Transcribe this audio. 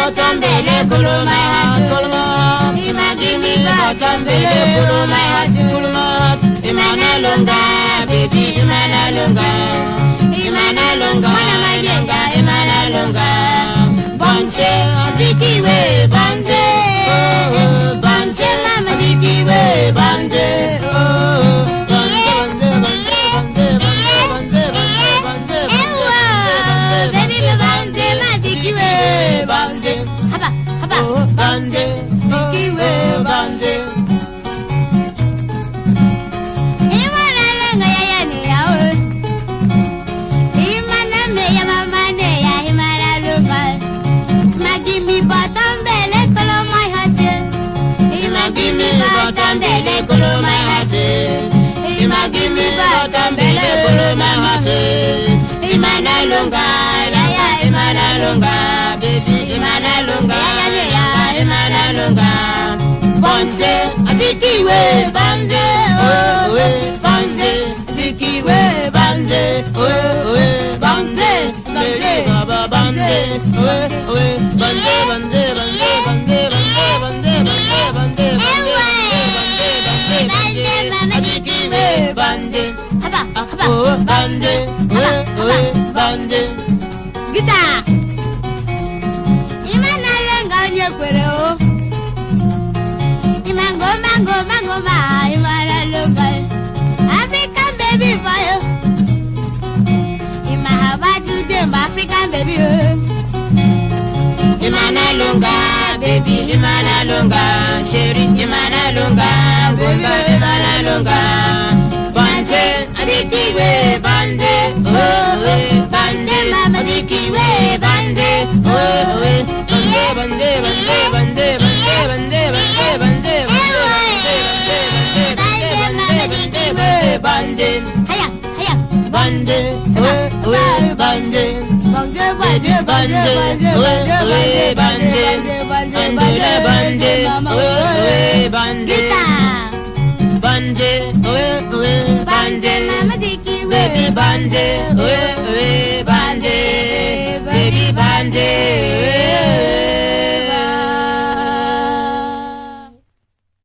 bottom belly, cool my heart, my heart. Give me bottom my heart, my heart. Lunga, baby, lunga. Lunga, mana majenga, lunga. Mama tambele kolo my heart. You might give me but tambele kolo my heart. Imana lunga, ya ya imana lunga, baby imana lunga, ya ya imana lunga. Bonze, azikiwe, bonze, oh, bonze, zikiwe, bonze, oh, bonze, bonze, baba, bonze, oh, bonze, bonze, bonze. oh bande oh oh bande. Gita. Ime na-ere nga onye kwere o. Imango mango mango ma imara loka african baby boy ima habaju dem african baby o. Imana longa baby imana longa sheri imana longa gombe imana longa. bandé. Haya, haya. Bandé, ouais, ouais, bandé. Bandé, bandé, bandé, bandé, ouais, ouais, bandé. Bandé, bandé, ouais, ouais, bandé. Bandé, ouais, ouais, bandé. Baby bandé, ouais, ouais, bandé. Baby bandé.